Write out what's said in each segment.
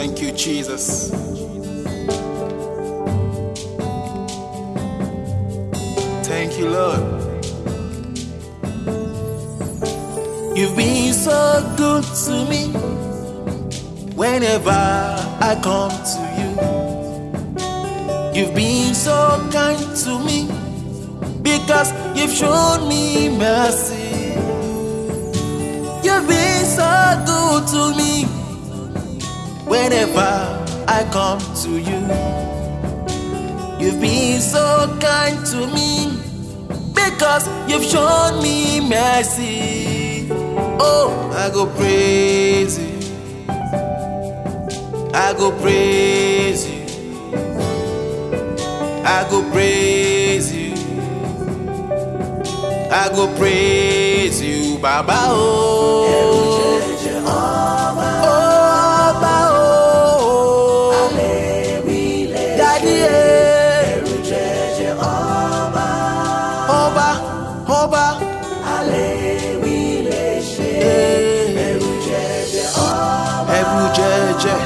Thank you, Jesus. Thank you, Lord. You've been so good to me whenever I come to you. You've been so kind to me because you've shown me mercy. You've been so good to me whenever I come to you. You've been so kind to me because you've shown me mercy. Oh, I go praise you. I go praise you. I go praise you. I go praise you, Baba. Oh, الوجاجة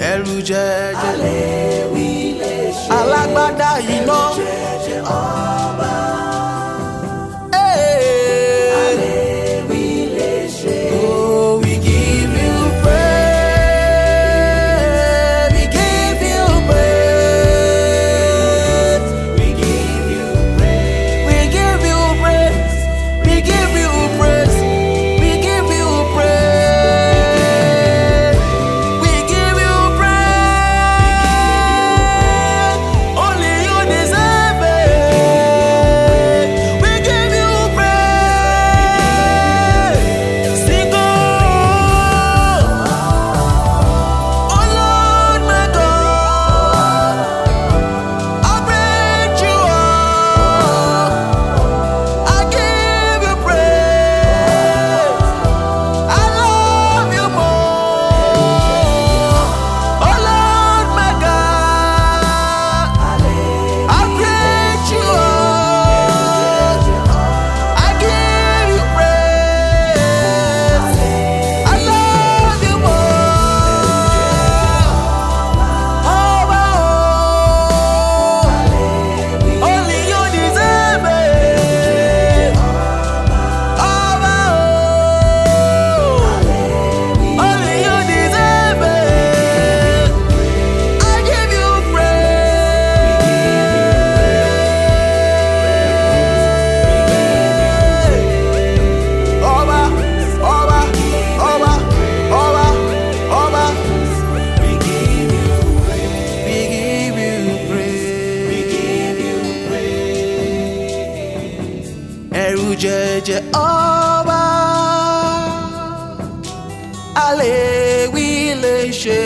الوجاجة. عليوي Ẹrù jẹjẹ ọba. Alẹ́ wí lè ṣe.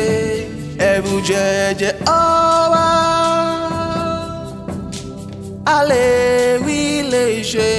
Ẹrù jẹjẹ ọba. Alẹ́ wí lè ṣe.